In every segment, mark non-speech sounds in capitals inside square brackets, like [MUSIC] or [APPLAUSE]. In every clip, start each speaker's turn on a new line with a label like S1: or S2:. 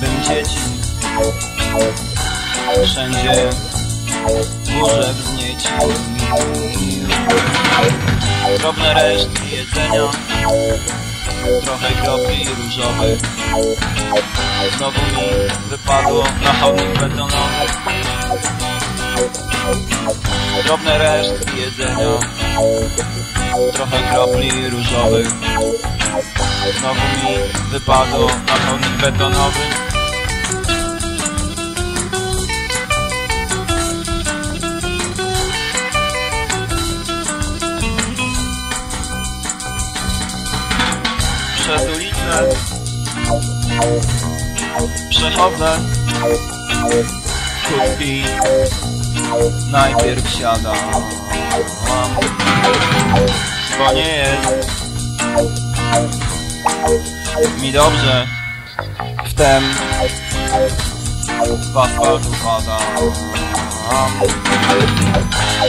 S1: Bym dzieci. Wszędzie burze wznieci Drobne resztki jedzenia. Trochę kropli różowych. Znowu mi wypadło na chodnik betonowy. Drobne resztki jedzenia. Trochę kropli różowych Znowu mi wypadło na chodnik betonowy Przez ulicę Przechodzę. Krótki Najpierw siadam. Bo jest Mi dobrze. Wtem W asfaltu pada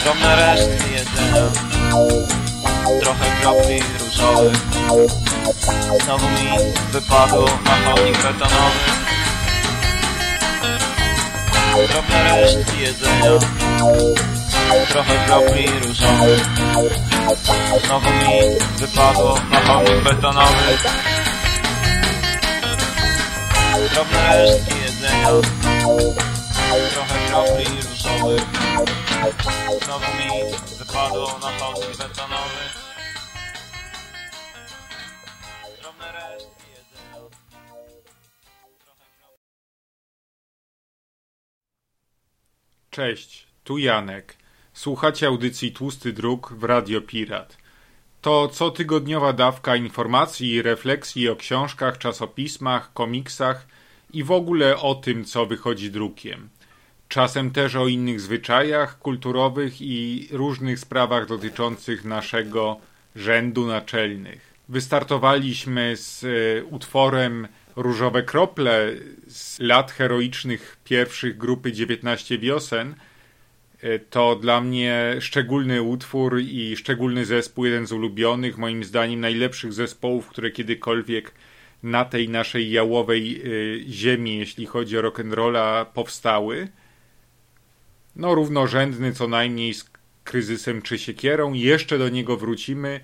S1: Drobne resztki jedzenia. Trochę kropli różowych. Znowu mi wypadło na chodnik betonowy Drobne resztki jedzenia Trochę kropli różowych Znowu mi wypadło na chodnik betonowy. Drobne resztki jedzenia. Trochę kropli różowych Znowu mi wypadło na chodnik betonowy. Drobne resztki
S2: Cześć, tu Janek. Słuchacie audycji Tłusty Druk w Radio Pirat. To cotygodniowa dawka informacji i refleksji o książkach, czasopismach, komiksach i w ogóle o tym, co wychodzi drukiem. Czasem też o innych zwyczajach kulturowych i różnych sprawach dotyczących naszego rzędu naczelnych. Wystartowaliśmy z e, utworem Różowe krople z lat heroicznych pierwszych grupy 19 wiosen. E, To dla mnie szczególny utwór i szczególny zespół, jeden z ulubionych, moim zdaniem najlepszych zespołów, które kiedykolwiek na tej naszej jałowej y, ziemi, jeśli chodzi o rock'n'rolla, powstały. No, równorzędny co najmniej z kryzysem czy siekierą. Jeszcze do niego wrócimy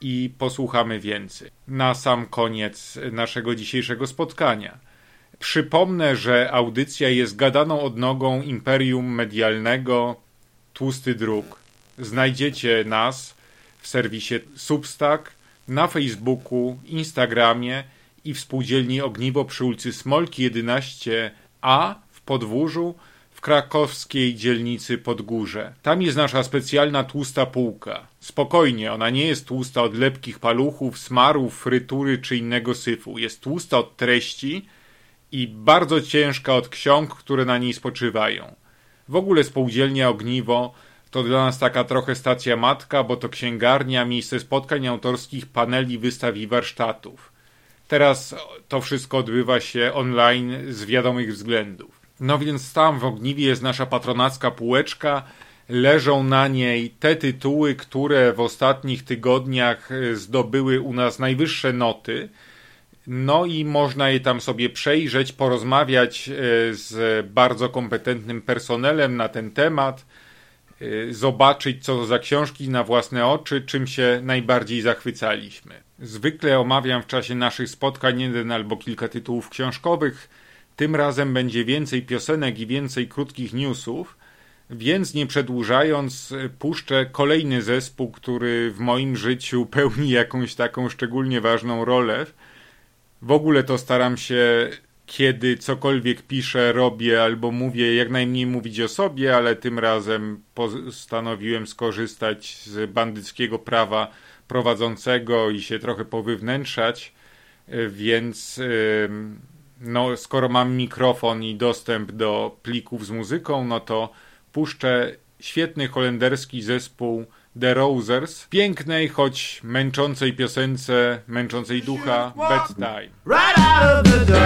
S2: i posłuchamy więcej. Na sam koniec naszego dzisiejszego spotkania. Przypomnę, że audycja jest gadaną odnogą imperium medialnego Tłusty Druk. Znajdziecie nas w serwisie Substack, na Facebooku, Instagramie i w spółdzielni Ogniwo przy ulicy Smolki 11a w Podwórzu w krakowskiej dzielnicy Podgórze. Tam jest nasza specjalna tłusta półka. Spokojnie, ona nie jest tłusta od lepkich paluchów, smarów, frytury czy innego syfu. Jest tłusta od treści i bardzo ciężka od ksiąg, które na niej spoczywają. W ogóle spółdzielnia Ogniwo to dla nas taka trochę stacja matka, bo to księgarnia, miejsce spotkań autorskich, paneli, wystaw i warsztatów. Teraz to wszystko odbywa się online z wiadomych względów. No więc tam w Ogniwie jest nasza patronacka półeczka. Leżą na niej te tytuły, które w ostatnich tygodniach zdobyły u nas najwyższe noty. No i można je tam sobie przejrzeć, porozmawiać e, z bardzo kompetentnym personelem na ten temat, e, zobaczyć co to za książki na własne oczy, czym się najbardziej zachwycaliśmy. Zwykle omawiam w czasie naszych spotkań jeden albo kilka tytułów książkowych. Tym razem będzie więcej piosenek i więcej krótkich newsów, więc nie przedłużając, puszczę kolejny zespół, który w moim życiu [LAUGHS] pełni jakąś taką szczególnie ważną rolę. W ogóle to staram się, kiedy cokolwiek piszę, robię albo mówię, jak najmniej mówić o sobie, ale tym razem postanowiłem skorzystać z bandyckiego prawa prowadzącego i się trochę powywnętrzać, więc no, skoro mam mikrofon i dostęp do plików z muzyką, no to puszczę świetny holenderski zespół The Rosers pięknej, choć męczącej piosence, męczącej ducha Bedtime. Right out of the door,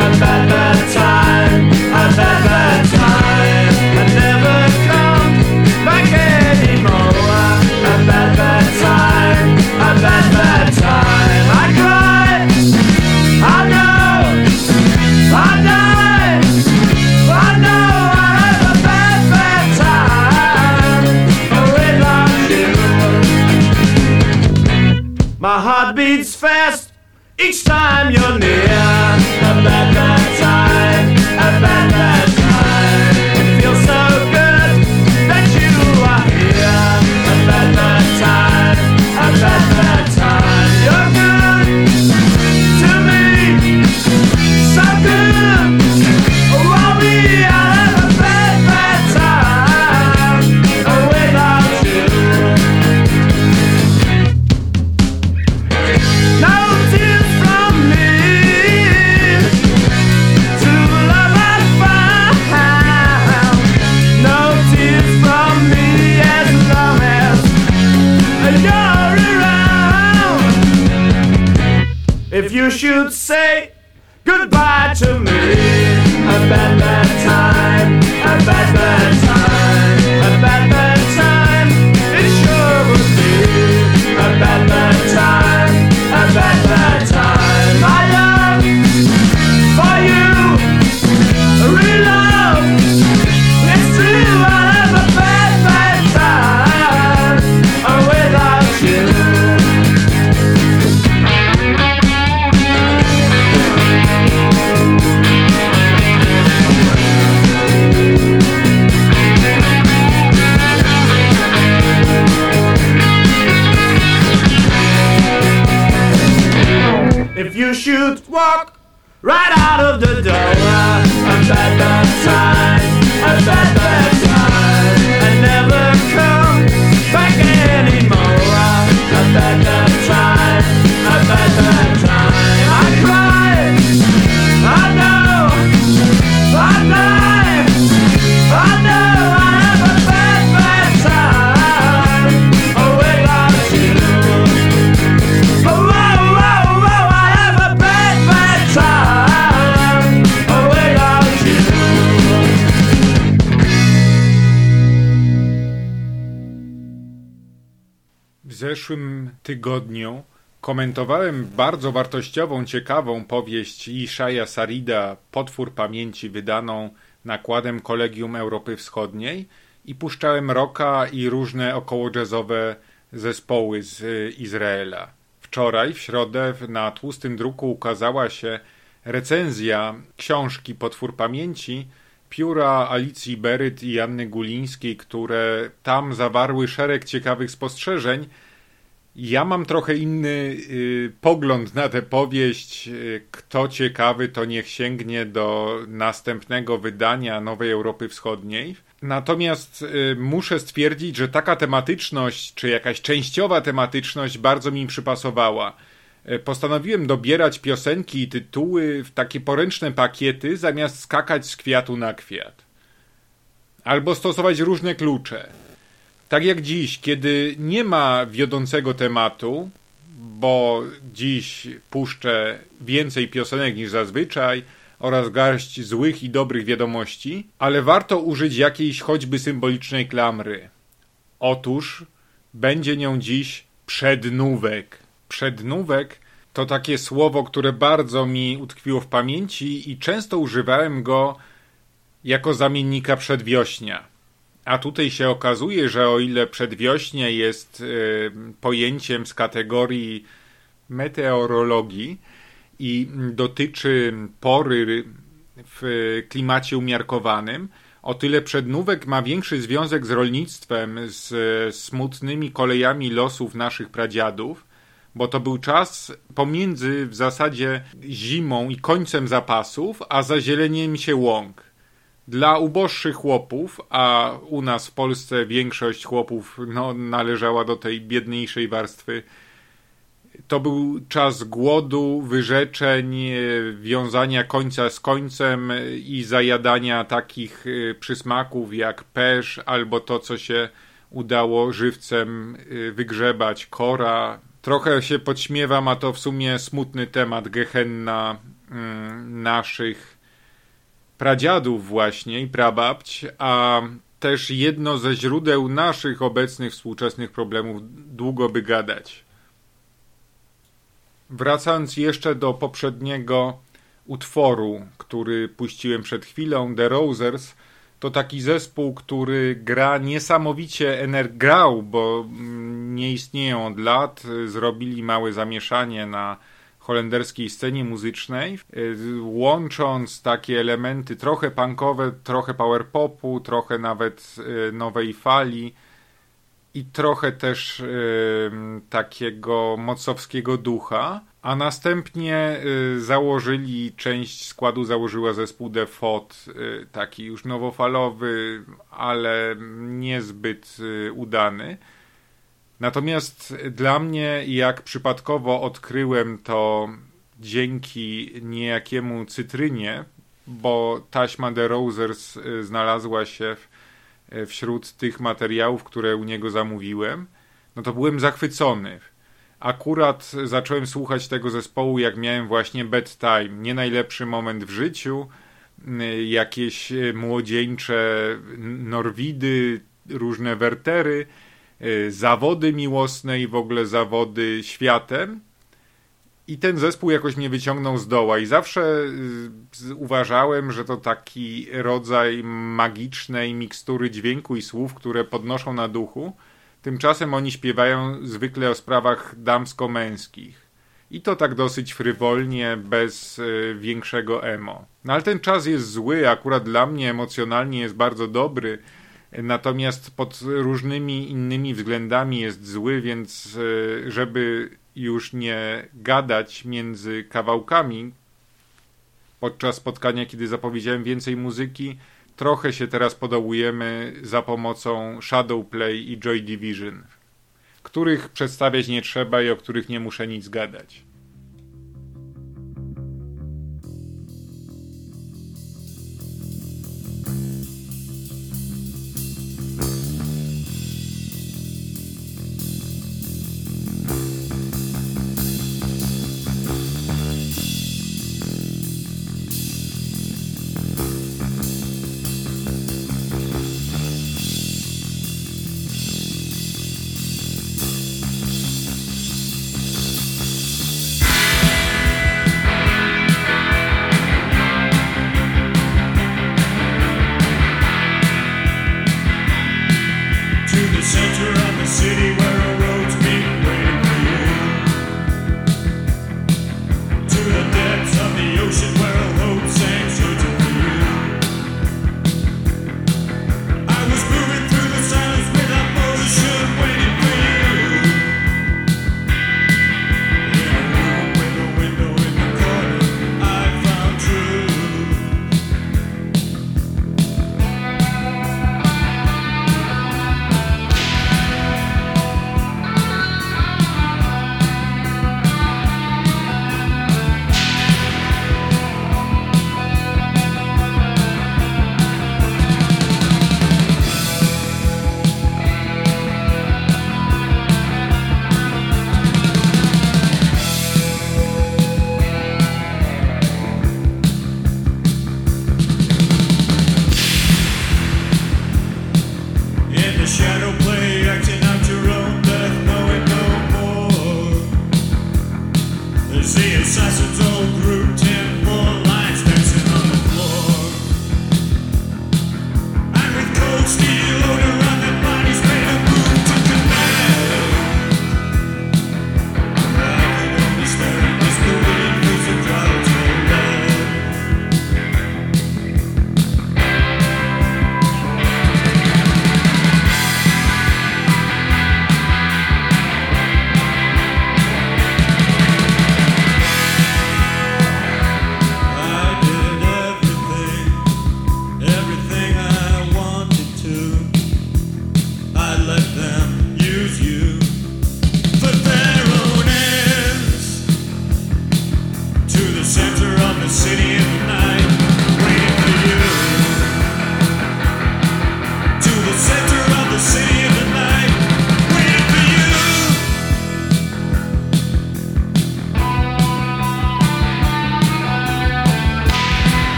S2: a bad, bad time, a bad, bad time, I never come back anymore, a bad, bad time, a bad, bad time, heart beats fast each time you're near. A bad, bad time, you should say goodbye to me, a bad bad time, a bad should walk right out of the door, a bad, bad time, a bad, zeszłym tygodniu komentowałem bardzo wartościową, ciekawą powieść Ishaja Sarida Potwór Pamięci wydaną nakładem Kolegium Europy Wschodniej i puszczałem rocka i różne około jazzowe zespoły z y, Izraela. Wczoraj, w środę, na tłustym druku ukazała się recenzja książki Potwór Pamięci pióra Alicji Beryt i Anny Gulińskiej, które tam zawarły szereg ciekawych spostrzeżeń. Ja mam trochę inny y, pogląd na tę powieść. Y, Kto ciekawy, to niech sięgnie do następnego wydania Nowej Europy Wschodniej. Natomiast y, muszę stwierdzić, że taka tematyczność, czy jakaś częściowa tematyczność bardzo mi przypasowała. Y, Postanowiłem dobierać piosenki i tytuły w takie poręczne pakiety, zamiast skakać z kwiatu na kwiat. Albo stosować różne klucze. Tak jak dziś, kiedy nie ma wiodącego tematu, bo dziś puszczę więcej piosenek niż zazwyczaj oraz garść złych i dobrych wiadomości, ale warto użyć jakiejś choćby symbolicznej klamry. Otóż będzie nią dziś przednówek. Przednówek To takie słowo, które bardzo mi utkwiło w pamięci i często używałem go jako zamiennika przedwiośnia. A tutaj się okazuje, że o ile przedwiośnie jest y, pojęciem z kategorii meteorologii i dotyczy pory w klimacie umiarkowanym, o tyle przednówek ma większy związek z rolnictwem, z smutnymi kolejami losów naszych pradziadów, bo to był czas pomiędzy w zasadzie zimą i końcem zapasów, a zazieleniem się łąk. Dla uboższych chłopów, a u nas w Polsce większość chłopów no, należała do tej biedniejszej warstwy to był czas głodu, wyrzeczeń, wiązania końca z końcem i zajadania takich e, przysmaków jak pesz albo to, co się udało żywcem e, wygrzebać, kora. Trochę się podśmiewam, a to w sumie smutny temat Gehenna mm, naszych pradziadów właśnie i prababć, a też jedno ze źródeł naszych obecnych współczesnych problemów długo by gadać. Wracając jeszcze do poprzedniego utworu, który puściłem przed chwilą, The Rosers, to taki zespół, który gra niesamowicie energiał, bo mm, nie istnieją od lat. Zrobili małe zamieszanie na holenderskiej scenie muzycznej, łącząc takie elementy trochę punkowe, trochę power popu, trochę nawet e, nowej fali i trochę też y, takiego mocowskiego ducha, a następnie y, założyli, część składu założyła zespół The Fot, y, taki już nowofalowy, ale niezbyt y, udany. Natomiast dla mnie, jak przypadkowo odkryłem to dzięki niejakiemu cytrynie, bo taśma The Rosers y, znalazła się E, wśród tych materiałów, które u niego zamówiłem, no to byłem zachwycony. Akurat zacząłem słuchać tego zespołu, jak miałem właśnie bedtime. Nie najlepszy moment w życiu, jakieś e, młodzieńcze Norwidy, różne wertery, zawody miłosne i w ogóle zawody światem. I ten zespół jakoś mnie wyciągnął z doła i zawsze y, uważałem, że to taki rodzaj magicznej mikstury dźwięku i słów, które podnoszą na duchu. Tymczasem oni śpiewają zwykle o sprawach damsko-męskich. I to tak dosyć frywolnie, bez y, większego emo. No ale ten czas jest zły, akurat dla mnie emocjonalnie jest bardzo dobry, natomiast pod różnymi innymi względami jest zły, więc y, żeby już nie gadać między kawałkami podczas spotkania, kiedy zapowiedziałem więcej muzyki. Trochę się teraz podołujemy za pomocą Shadowplay i Joy Division, których przedstawiać nie trzeba i o których nie muszę nic gadać.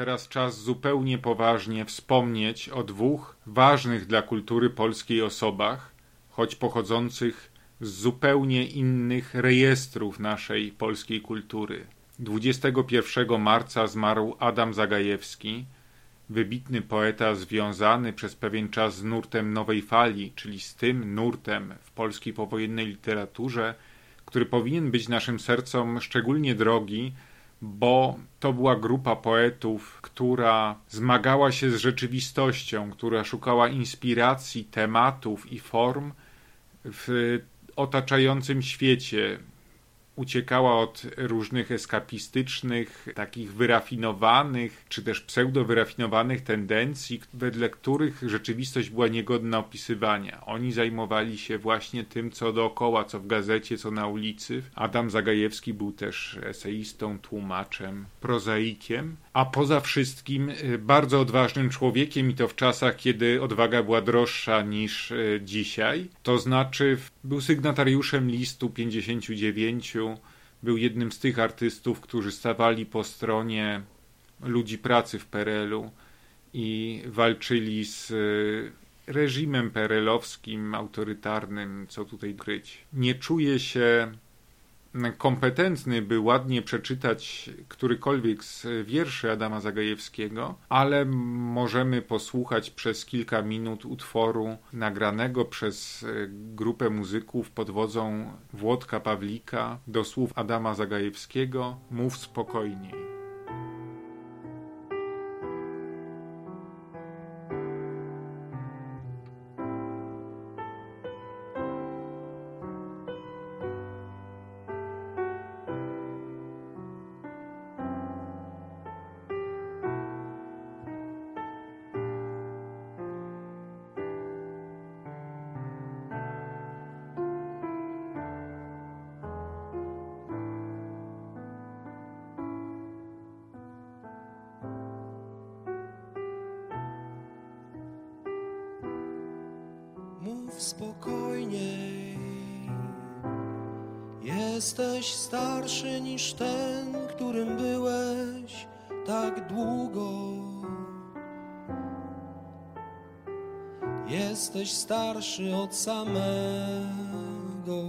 S2: Teraz czas zupełnie poważnie wspomnieć o dwóch ważnych dla kultury polskiej osobach, choć pochodzących z zupełnie innych rejestrów naszej polskiej kultury. 21 marca zmarł Adam Zagajewski, wybitny poeta związany przez pewien czas z nurtem nowej fali, czyli z tym nurtem w polskiej powojennej literaturze, który powinien być naszym sercom szczególnie drogi, bo to była grupa poetów, która zmagała się z rzeczywistością, która szukała inspiracji, tematów i form w otaczającym świecie, uciekała od różnych eskapistycznych, takich wyrafinowanych, czy też pseudo-wyrafinowanych tendencji, wedle których rzeczywistość była niegodna opisywania. Oni zajmowali się właśnie tym, co dookoła, co w gazecie, co na ulicy. Adam Zagajewski był też eseistą, tłumaczem, prozaikiem, a poza wszystkim y, bardzo odważnym człowiekiem i to w czasach, kiedy odwaga była droższa niż y, dzisiaj. To znaczy był sygnatariuszem listu 59, był jednym z tych artystów, którzy stawali po stronie ludzi pracy w PRL-u i walczyli z y, reżimem perelowskim, autorytarnym, co tutaj kryć. Nie czuję się kompetentny, by ładnie przeczytać którykolwiek z wierszy Adama Zagajewskiego, ale możemy posłuchać przez kilka minut utworu nagranego przez e, grupę muzyków pod wodzą Włodka Pawlika do słów Adama Zagajewskiego Mów spokojniej.
S3: spokojniej. Jesteś starszy niż ten, którym byłeś tak długo. Jesteś starszy od samego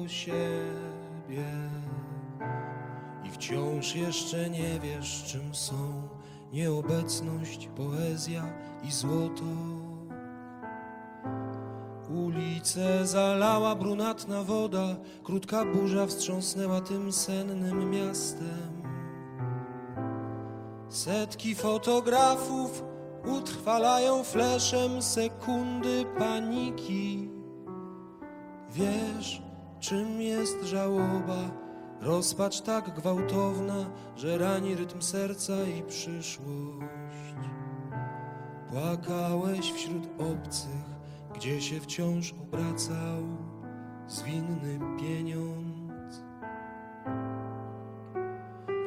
S3: siebie i wciąż jeszcze nie wiesz, czym są nieobecność, poezja i złoto. Ulice zalała brunatna woda, krótka burza wstrząsnęła tym sennym miastem. Setki fotografów utrwalają fleszem sekundy paniki. Wiesz, czym jest żałoba, rozpacz tak gwałtowna, że rani rytm serca i przyszłość. Płakałeś wśród obcych gdzie się wciąż obracał zwinny pieniądz.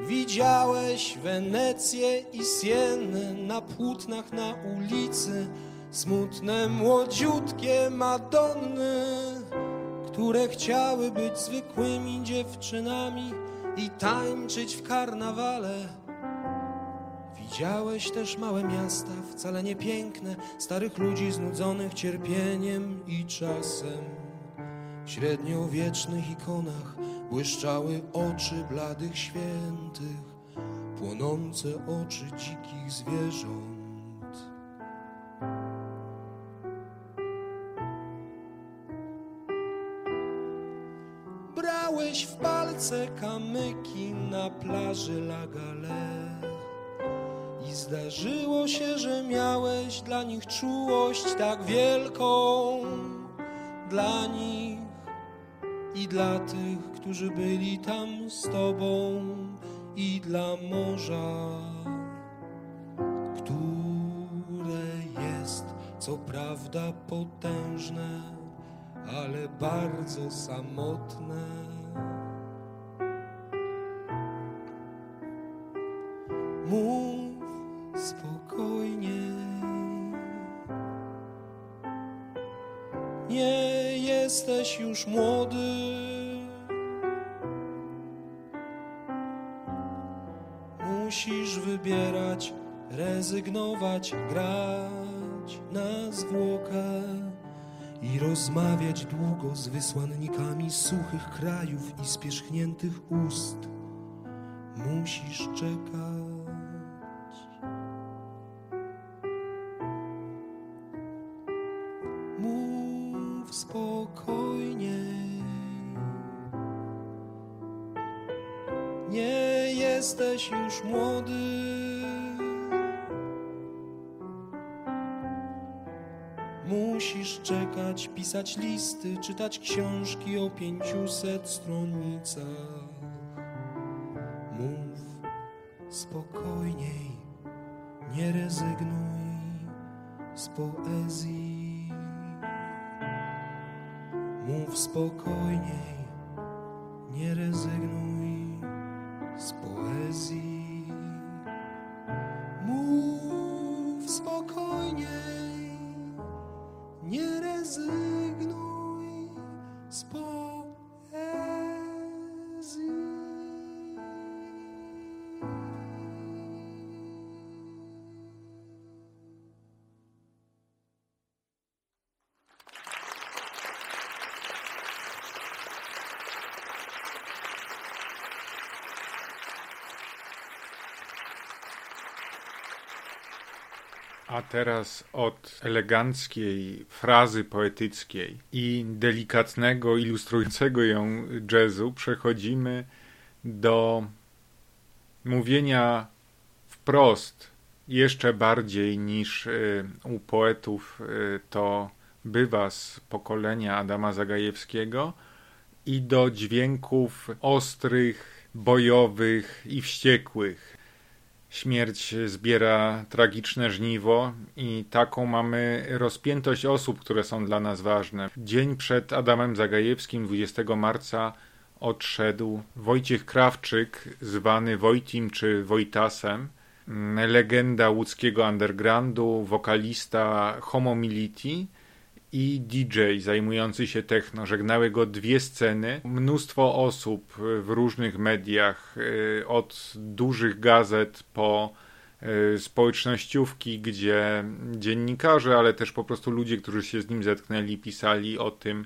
S3: Widziałeś Wenecję i Sienę na płótnach na ulicy, smutne, młodziutkie Madonny, które chciały być zwykłymi dziewczynami i tańczyć w karnawale Widziałeś też małe miasta, wcale nie piękne, starych ludzi znudzonych cierpieniem i czasem. W średniowiecznych ikonach błyszczały oczy bladych świętych, płonące oczy dzikich zwierząt. Brałeś w palce kamyki na plaży La Galère zdarzyło się, że miałeś dla nich czułość tak wielką, dla nich i dla tych, którzy byli tam z Tobą, i dla morza, które jest co prawda potężne, ale bardzo samotne. Rezygnować, grać na zwłokę i rozmawiać długo z wysłannikami suchych krajów i spierzchniętych ust. Musisz czekać. Mów spokojniej. Nie jesteś już młody. Musisz czekać, pisać listy, czytać książki o pięciuset stronnicach. Mów spokojniej, nie rezygnuj z poezji. Mów spokojniej, nie rezygnuj z poezji.
S2: Teraz od eleganckiej frazy poetyckiej i delikatnego, ilustrującego ją jazzu przechodzimy do mówienia wprost, jeszcze bardziej niż y, u poetów y, to bywa z pokolenia Adama Zagajewskiego i do dźwięków ostrych, bojowych i wściekłych. Śmierć zbiera tragiczne żniwo i taką mamy rozpiętość osób, które są dla nas ważne. Dzień przed Adamem Zagajewskim, 20 marca, odszedł Wojciech Krawczyk, zwany Wojtim czy Wojtasem, legenda łódzkiego undergroundu, wokalista Homomility i DJ zajmujący się techno. Żegnały go dwie sceny. Mnóstwo osób w różnych mediach, y, od dużych gazet po y, społecznościówki, gdzie dziennikarze, ale też po prostu ludzie, którzy się z nim zetknęli, pisali o tym,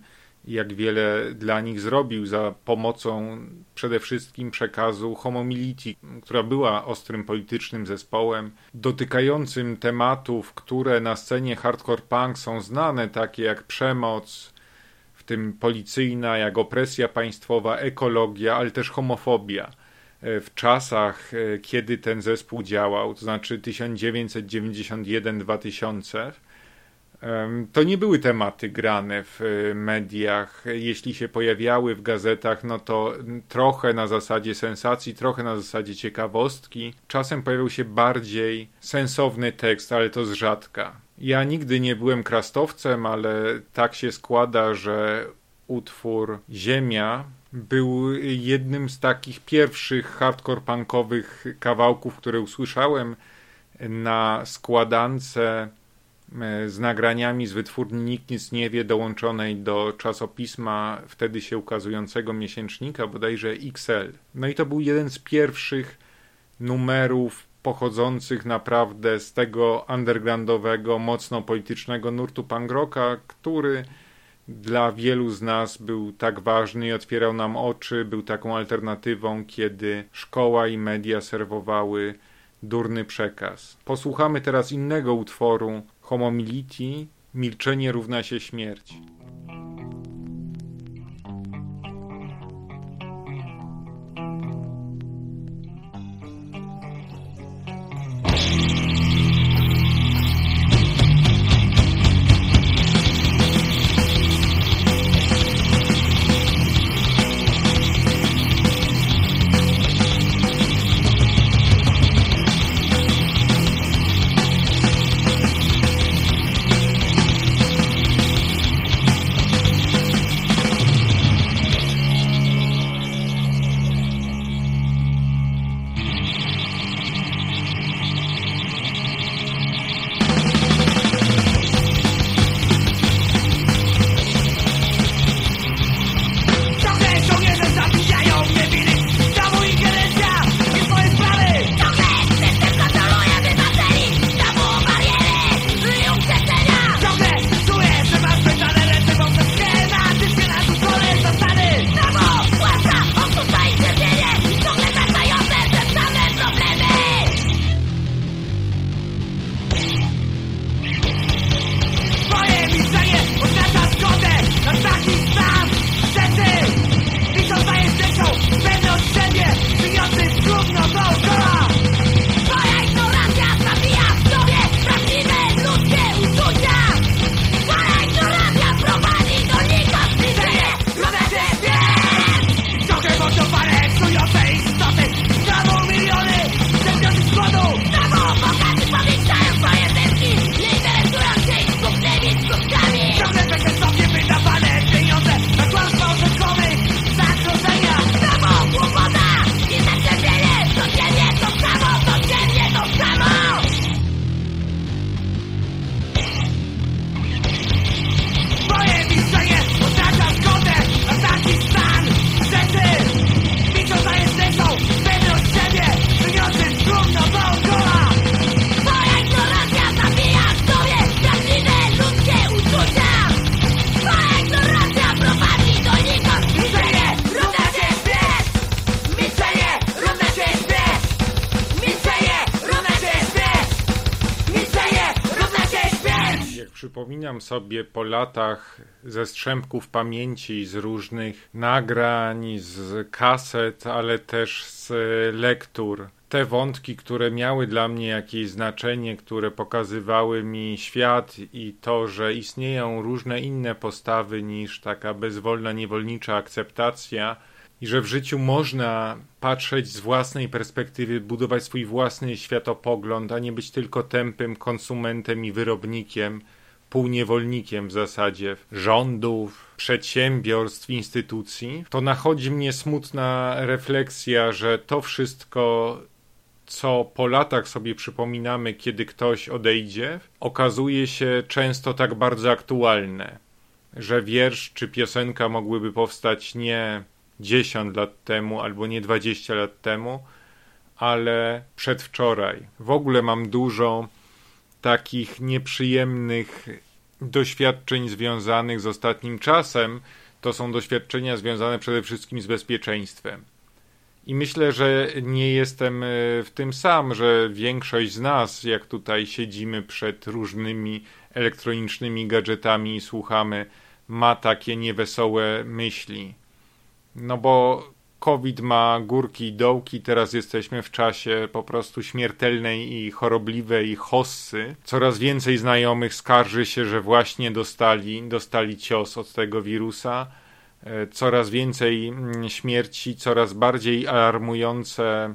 S2: jak wiele dla nich zrobił za pomocą przede wszystkim przekazu Homomility, która była ostrym politycznym zespołem, dotykającym tematów, które na scenie hardcore punk są znane, takie jak przemoc, w tym policyjna, jak opresja państwowa, ekologia, ale też homofobia. W czasach, kiedy ten zespół działał, to znaczy 1991-2000, to nie były tematy grane w e, mediach. Jeśli się pojawiały w gazetach, no to trochę na zasadzie sensacji, trochę na zasadzie ciekawostki. Czasem pojawiał się bardziej sensowny tekst, ale to z rzadka. Ja nigdy nie byłem krastowcem, ale tak się składa, że utwór Ziemia był jednym z takich pierwszych hardcore punkowych kawałków, które usłyszałem na składance z nagraniami z wytwórni Nikt Nic Nie Wie dołączonej do czasopisma wtedy się ukazującego miesięcznika, bodajże XL. No i to był jeden z pierwszych numerów pochodzących naprawdę z tego undergroundowego, mocno politycznego nurtu punk rocka, który dla wielu z nas był tak ważny i otwierał nam oczy, był taką alternatywą, kiedy szkoła i media serwowały durny przekaz. Posłuchamy teraz innego utworu Homomility, milczenie równa się śmierć. Sobie po latach ze strzępków pamięci, z różnych nagrań, z kaset, ale też z lektur. Te wątki, które miały dla mnie jakieś znaczenie, które pokazywały mi świat i to, że istnieją różne inne postawy niż taka bezwolna, niewolnicza akceptacja, i że w życiu można patrzeć z własnej perspektywy, budować swój własny światopogląd, a nie być tylko tępym konsumentem i wyrobnikiem, półniewolnikiem w zasadzie rządów, przedsiębiorstw, instytucji, to nachodzi mnie smutna refleksja, że to wszystko co po latach sobie przypominamy, kiedy ktoś odejdzie, okazuje się często tak bardzo aktualne, że wiersz czy piosenka mogłyby powstać nie 10 lat temu albo nie 20 lat temu, ale przedwczoraj. W ogóle mam dużo takich nieprzyjemnych doświadczeń związanych z ostatnim czasem. To są doświadczenia związane przede wszystkim z bezpieczeństwem. I myślę, że nie jestem e, w tym sam, że większość z nas, jak tutaj siedzimy przed różnymi elektronicznymi gadżetami i słuchamy, ma takie niewesołe myśli. No bo COVID ma górki i dołki, teraz jesteśmy w czasie po prostu śmiertelnej i chorobliwej hossy. Coraz więcej znajomych skarży się, że właśnie dostali, dostali cios od tego wirusa. E, coraz więcej mm, śmierci, coraz bardziej alarmujące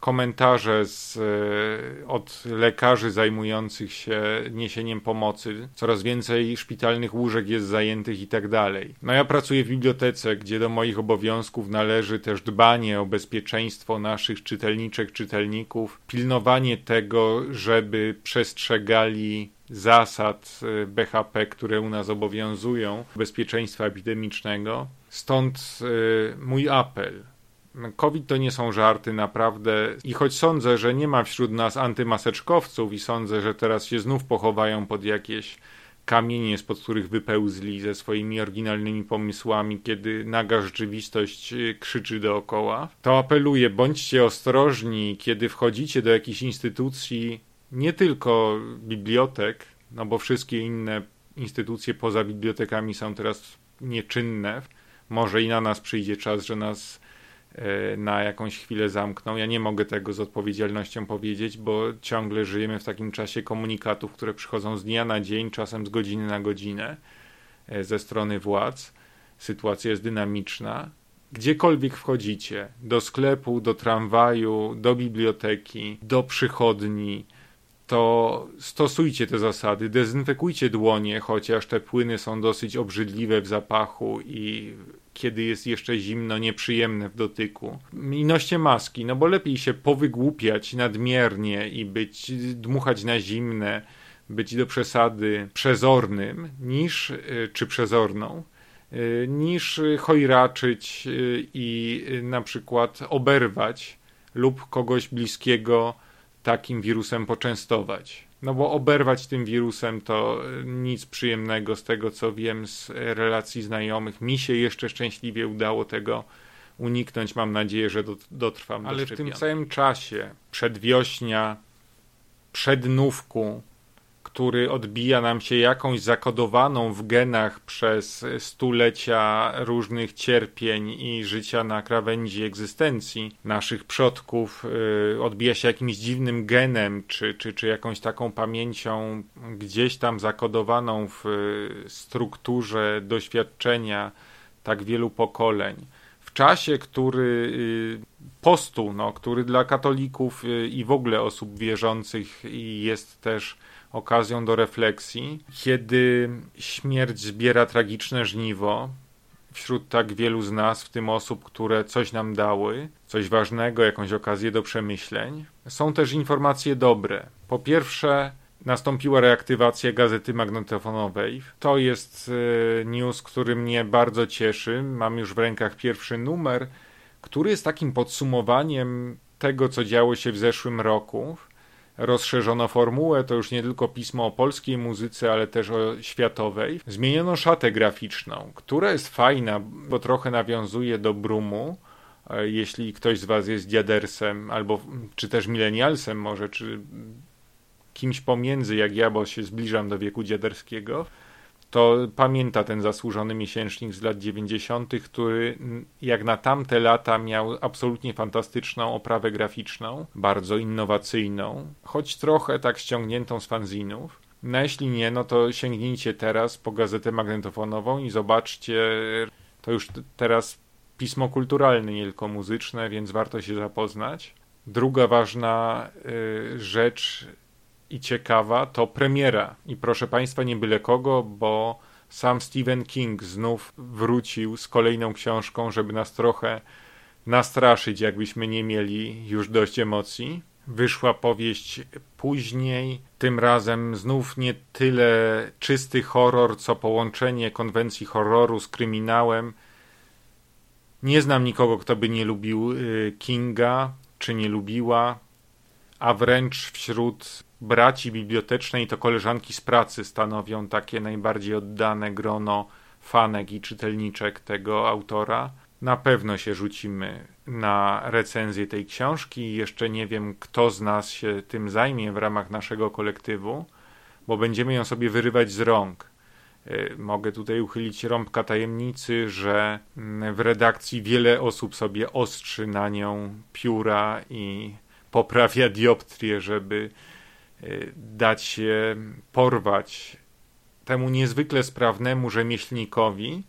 S2: komentarze z, e, od lekarzy zajmujących się niesieniem pomocy. Coraz więcej szpitalnych łóżek jest zajętych i tak dalej. No ja pracuję w bibliotece, gdzie do moich obowiązków należy też dbanie o bezpieczeństwo naszych czytelniczek, czytelników, pilnowanie tego, żeby przestrzegali zasad e, BHP, które u nas obowiązują, bezpieczeństwa epidemicznego. Stąd e, mój apel COVID to nie są żarty, naprawdę. I choć sądzę, że nie ma wśród nas antymaseczkowców i sądzę, że teraz się znów pochowają pod jakieś kamienie, spod których wypełzli ze swoimi oryginalnymi pomysłami, kiedy naga rzeczywistość y, krzyczy dookoła, to apeluję, bądźcie ostrożni, kiedy wchodzicie do jakichś instytucji, nie tylko bibliotek, no bo wszystkie inne instytucje poza bibliotekami są teraz nieczynne. Może i na nas przyjdzie czas, że nas na jakąś chwilę zamkną. Ja nie mogę tego z odpowiedzialnością powiedzieć, bo ciągle żyjemy w takim czasie komunikatów, które przychodzą z dnia na dzień, czasem z godziny na godzinę e, ze strony władz. Sytuacja jest dynamiczna. Gdziekolwiek wchodzicie, do sklepu, do tramwaju, do biblioteki, do przychodni, to stosujcie te zasady, dezynfekujcie dłonie, chociaż te płyny są dosyć obrzydliwe w zapachu i kiedy jest jeszcze zimno, nieprzyjemne w dotyku. I noście maski, no bo lepiej się powygłupiać nadmiernie i być, dmuchać na zimne, być do przesady przezornym, niż, y, czy przezorną, y, niż chojraczyć y, i na przykład oberwać lub kogoś bliskiego takim wirusem poczęstować. No bo oberwać tym wirusem to nic przyjemnego z tego, co wiem z relacji znajomych. Mi się jeszcze szczęśliwie udało tego uniknąć. Mam nadzieję, że dotrwam Ale do w tym całym czasie przedwiośnia, przednówku, który odbija nam się jakąś zakodowaną w genach przez stulecia różnych cierpień i życia na krawędzi egzystencji naszych przodków, yy, odbija się jakimś dziwnym genem, czy, czy, czy jakąś taką pamięcią gdzieś tam zakodowaną w y, strukturze doświadczenia tak wielu pokoleń. W czasie, który y, postu, no, który dla katolików y, i w ogóle osób wierzących jest też okazją do refleksji, kiedy śmierć zbiera tragiczne żniwo wśród tak wielu z nas, w tym osób, które coś nam dały, coś ważnego, jakąś okazję do przemyśleń. Są też informacje dobre. Po pierwsze, nastąpiła reaktywacja gazety magnetofonowej. To jest e, news, który mnie bardzo cieszy. Mam już w rękach pierwszy numer, który jest takim podsumowaniem tego, co działo się w zeszłym roku rozszerzono formułę, to już nie tylko pismo o polskiej muzyce, ale też o światowej. Zmieniono szatę graficzną, która jest fajna, bo trochę nawiązuje do Brumu. E, jeśli ktoś z Was jest dziadersem, albo czy też milenialsem może, czy kimś pomiędzy jak ja, bo się zbliżam do wieku dziaderskiego, to pamięta ten zasłużony miesięcznik z lat 90., który jak na tamte lata miał absolutnie fantastyczną oprawę graficzną, bardzo innowacyjną, choć trochę tak ściągniętą z fanzinów. No jeśli nie, no to sięgnijcie teraz po gazetę magnetofonową i zobaczcie, to już teraz pismo kulturalne, nie tylko muzyczne, więc warto się zapoznać. Druga ważna y, rzecz i ciekawa to premiera. I proszę Państwa, nie byle kogo, bo sam Stephen King znów wrócił z kolejną książką, żeby nas trochę nastraszyć, jakbyśmy nie mieli już dość emocji. Wyszła powieść później, tym razem znów nie tyle czysty horror, co połączenie konwencji horroru z kryminałem. Nie znam nikogo, kto by nie lubił y, Kinga, czy nie lubiła, a wręcz wśród braci bibliotecznej to koleżanki z pracy stanowią takie najbardziej oddane grono fanek i czytelniczek tego autora. Na pewno się rzucimy na recenzję tej książki. Jeszcze nie wiem, kto z nas się tym zajmie w ramach naszego kolektywu, bo będziemy ją sobie wyrywać z rąk. Y, mogę tutaj uchylić rąbka tajemnicy, że mm, w redakcji wiele osób sobie ostrzy na nią pióra i poprawia dioptrię, żeby dać się porwać temu niezwykle sprawnemu rzemieślnikowi,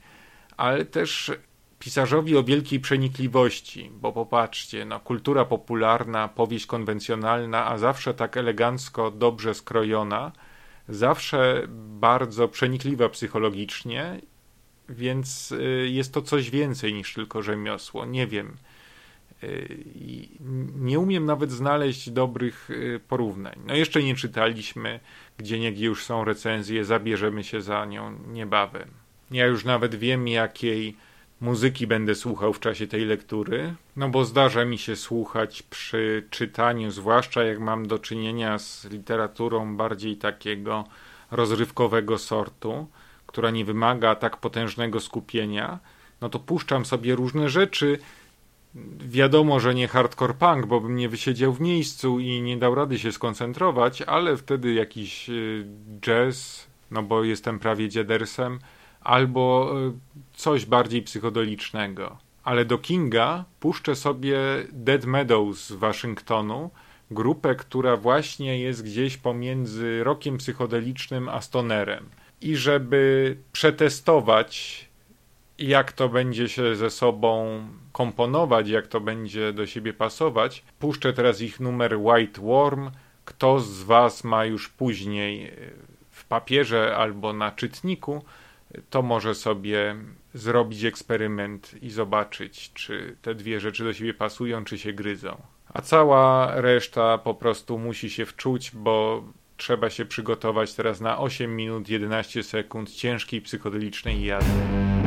S2: ale też pisarzowi o wielkiej przenikliwości, bo popatrzcie, no, kultura popularna, powieść konwencjonalna, a zawsze tak elegancko, dobrze skrojona, zawsze bardzo przenikliwa psychologicznie, więc y, jest to coś więcej niż tylko rzemiosło. Nie wiem. Y, nie umiem nawet znaleźć dobrych y, porównań. No jeszcze nie czytaliśmy, gdzie niegdzie już są recenzje, zabierzemy się za nią niebawem. Ja już nawet wiem, jakiej muzyki będę słuchał w czasie tej lektury, no bo zdarza mi się słuchać przy czytaniu, zwłaszcza jak mam do czynienia z literaturą bardziej takiego rozrywkowego sortu, która nie wymaga tak potężnego skupienia, no to puszczam sobie różne rzeczy. Wiadomo, że nie hardcore punk, bo bym nie wysiedział w miejscu i nie dał rady się skoncentrować, ale wtedy jakiś y, jazz, no bo jestem prawie dziadersem, albo e, coś bardziej psychodelicznego. Ale do Kinga puszczę sobie Dead Meadows z Waszyngtonu, grupę, która właśnie jest gdzieś pomiędzy rokiem psychodelicznym a stonerem. I żeby przetestować, jak to będzie się ze sobą komponować, jak to będzie do siebie pasować, puszczę teraz ich numer White Worm. Kto z Was ma już później w papierze albo na czytniku, to może sobie zrobić eksperyment i zobaczyć, czy te dwie rzeczy do siebie pasują, czy się gryzą. A cała reszta po prostu musi się wczuć, bo trzeba się przygotować teraz na 8 minut 11 sekund ciężkiej psychodelicznej jazdy.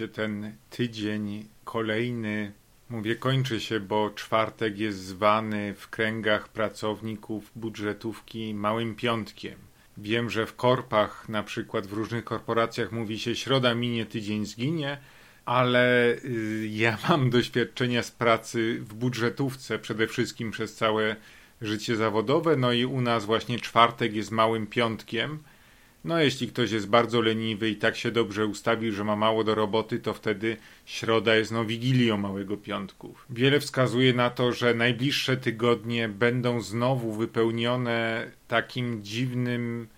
S2: Się ten tydzień kolejny. Mówię kończy się, bo czwartek jest zwany w kręgach pracowników budżetówki małym piątkiem. Wiem, że w korpach, na przykład w różnych korporacjach mówi się środa minie, tydzień zginie, ale y, ja [LAUGHS] mam doświadczenia z pracy w budżetówce przede wszystkim przez całe życie zawodowe, no i u nas właśnie czwartek jest małym piątkiem. No, jeśli ktoś jest bardzo leniwy i tak się dobrze ustawił, że ma mało do roboty, to wtedy środa jest no wigilią Małego Piątku. Wiele wskazuje na to, że najbliższe tygodnie będą znowu wypełnione takim dziwnym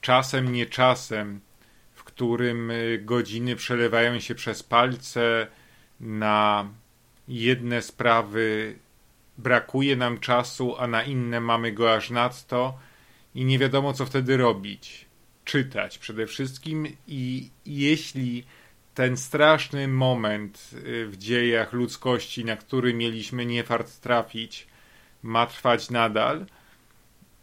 S2: czasem, nie czasem, w którym y, godziny przelewają się przez palce na jedne sprawy brakuje nam czasu, a na inne mamy go aż nadto i nie wiadomo co wtedy robić czytać przede wszystkim i jeśli ten straszny moment y, w dziejach ludzkości, na który mieliśmy nie fart trafić, ma trwać nadal,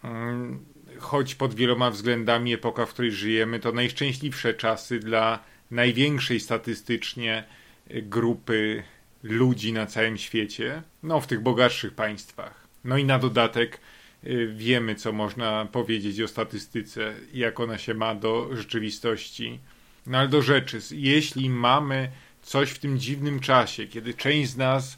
S2: mm, choć pod wieloma względami epoka, w której żyjemy, to najszczęśliwsze czasy dla największej statystycznie y, grupy ludzi na całym świecie, no w tych bogatszych państwach. No i na dodatek wiemy, co można powiedzieć o statystyce, jak ona się ma do rzeczywistości. No ale do rzeczy, jeśli mamy coś w tym dziwnym czasie, kiedy część z nas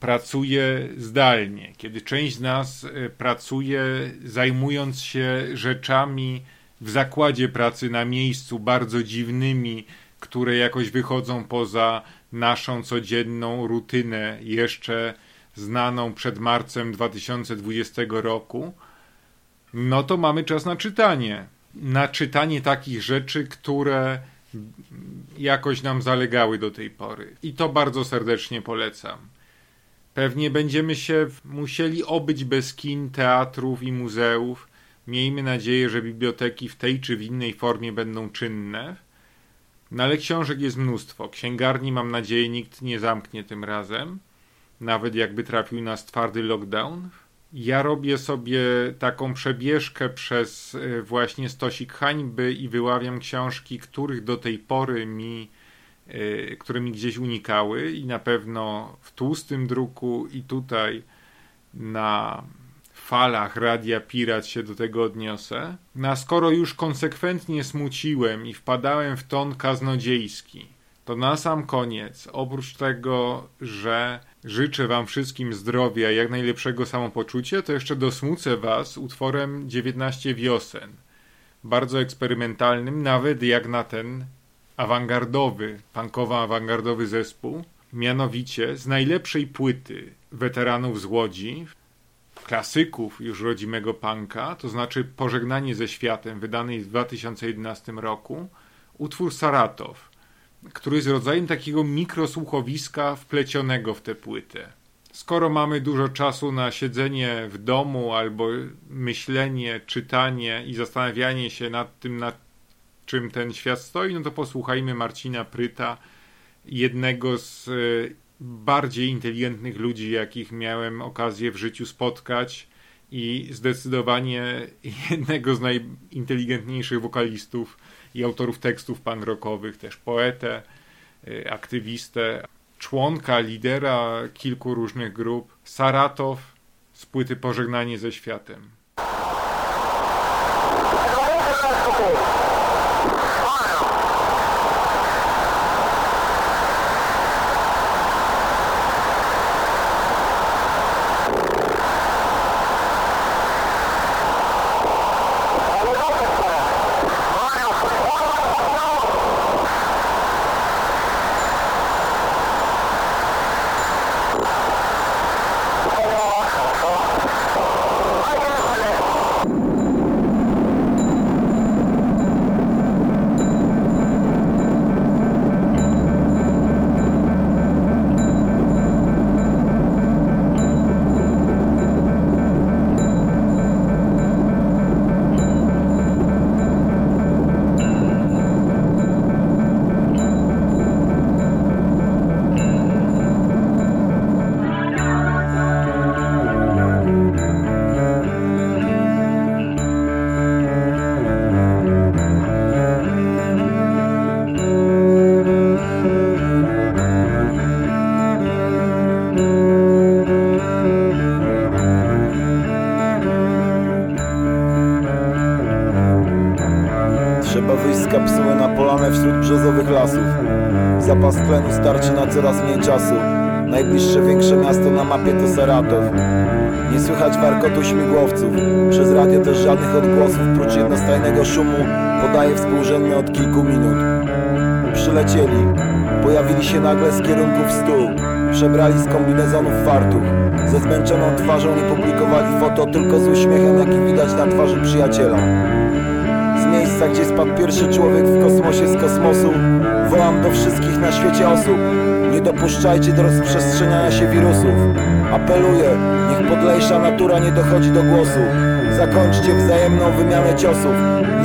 S2: pracuje zdalnie, kiedy część z nas y, pracuje zajmując się rzeczami w zakładzie pracy na miejscu bardzo dziwnymi, które jakoś wychodzą poza naszą codzienną rutynę jeszcze znaną przed marcem 2020 roku, no to mamy czas na czytanie. Na czytanie takich rzeczy, które jakoś nam zalegały do tej pory. I to bardzo serdecznie polecam. Pewnie będziemy się musieli obyć bez kin, teatrów i muzeów. Miejmy nadzieję, że biblioteki w tej czy w innej formie będą czynne. No ale książek jest mnóstwo. Księgarni, mam nadzieję, nikt nie zamknie tym razem nawet jakby trafił nas twardy lockdown. Ja robię sobie taką przebieżkę przez e, właśnie stosik hańby i wyławiam książki, których do tej pory mi, e, które mi gdzieś unikały i na pewno w tłustym druku i tutaj na falach Radia Pirat się do tego odniosę. No a skoro już konsekwentnie smuciłem i wpadałem w ton kaznodziejski, to na sam koniec, oprócz tego, że życzę Wam wszystkim zdrowia i jak najlepszego samopoczucia, to jeszcze dosmucę Was utworem 19 wiosen. Bardzo eksperymentalnym, nawet jak na ten awangardowy, punkowo-awangardowy zespół. Mianowicie z najlepszej płyty weteranów z Łodzi, klasyków już rodzimego punka, to znaczy Pożegnanie ze światem, wydanej w 2011 roku, utwór Saratow który jest rodzajem takiego mikrosłuchowiska wplecionego w tę płytę. Skoro mamy dużo czasu na siedzenie w domu albo myślenie, czytanie i zastanawianie się nad tym, nad czym ten świat stoi, no to posłuchajmy Marcina Pryta, jednego z e, bardziej inteligentnych ludzi, jakich miałem okazję w życiu spotkać i zdecydowanie [LAUGHS] jednego z najinteligentniejszych wokalistów i autorów tekstów pan rockowych, też poetę, y, aktywistę, członka, lidera kilku różnych grup, Saratow z płyty Pożegnanie ze światem.
S4: Coraz mniej czasu. Najbliższe większe miasto na mapie to Saratow. Nie słychać warkotu śmigłowców. Przez radio też żadnych odgłosów, prócz jednostajnego szumu podaje współrzędny od kilku minut. Przylecieli. Pojawili się nagle z kierunków stół. Przebrali z kombinezonów fartuch. Ze zmęczoną twarzą nie publikowali foto, tylko z uśmiechem, jaki widać na twarzy przyjaciela. Z miejsca, gdzie spadł pierwszy człowiek w kosmosie z kosmosu, wołam do wszystkich na świecie osób. Nie dopuszczajcie do rozprzestrzeniania się wirusów. Apeluję, niech podlejsza natura nie dochodzi do głosu. Zakończcie wzajemną wymianę ciosów.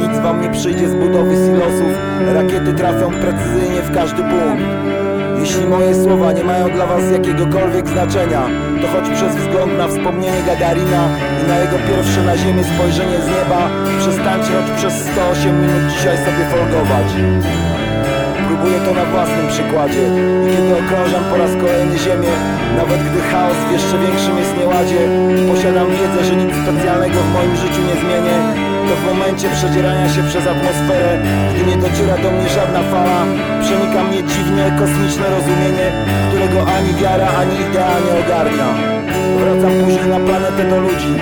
S4: Nic wam nie przyjdzie z budowy silosów. Rakiety trafią precyzyjnie w każdy punkt. Jeśli moje słowa nie mają dla was jakiegokolwiek znaczenia, to choć przez wzgląd na wspomnienie Gagarina i na jego pierwsze na ziemię spojrzenie z nieba, przestańcie choć przez 108 minut dzisiaj sobie folgować. Próbuję to na własnym przykładzie i kiedy okrążam po raz kolejny ziemię, nawet gdy chaos w jeszcze większym jest nieładzie posiadam wiedzę, że nic specjalnego w moim życiu nie zmienię, to w momencie przedzierania się przez atmosferę, gdy nie dociera do mnie żadna fala, przenika mnie dziwne, kosmiczne rozumienie, którego ani wiara, ani idea nie ogarnia. Wracam później na planetę do ludzi,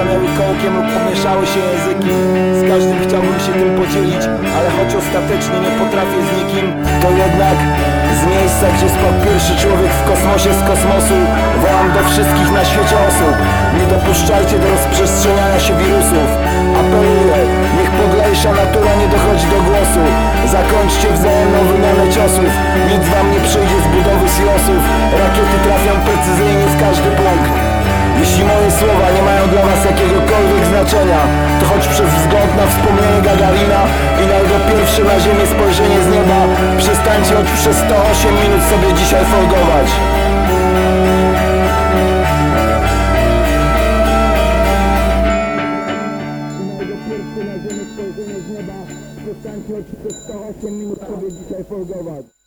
S4: stanęły kołkiem lub pomieszały się języki. Z każdym chciałbym się tym podzielić, ale choć ostatecznie nie potrafię z nikim, to jednak z miejsca, gdzie spadł pierwszy człowiek w kosmosie z kosmosu, wołam do wszystkich na świecie osób. Nie dopuszczajcie do rozprzestrzeniania się wirusów. Apeluję, niech podlejsza natura nie dochodzi do głosu. Zakończcie wzajemną wymianę ciosów. Nic wam nie przyjdzie z budowy silosów. Rakiety trafią precyzyjnie w każdy punkt. Jeśli moje słowa nie mają dla was jakiegokolwiek znaczenia, to choć przez wzgląd na wspomnienie Gagarina i na jego pierwsze na ziemię spojrzenie z nieba, przestańcie choć przez 108 minut sobie dzisiaj folgować. Przestańcie choć przez 108 minut sobie dzisiaj folgować.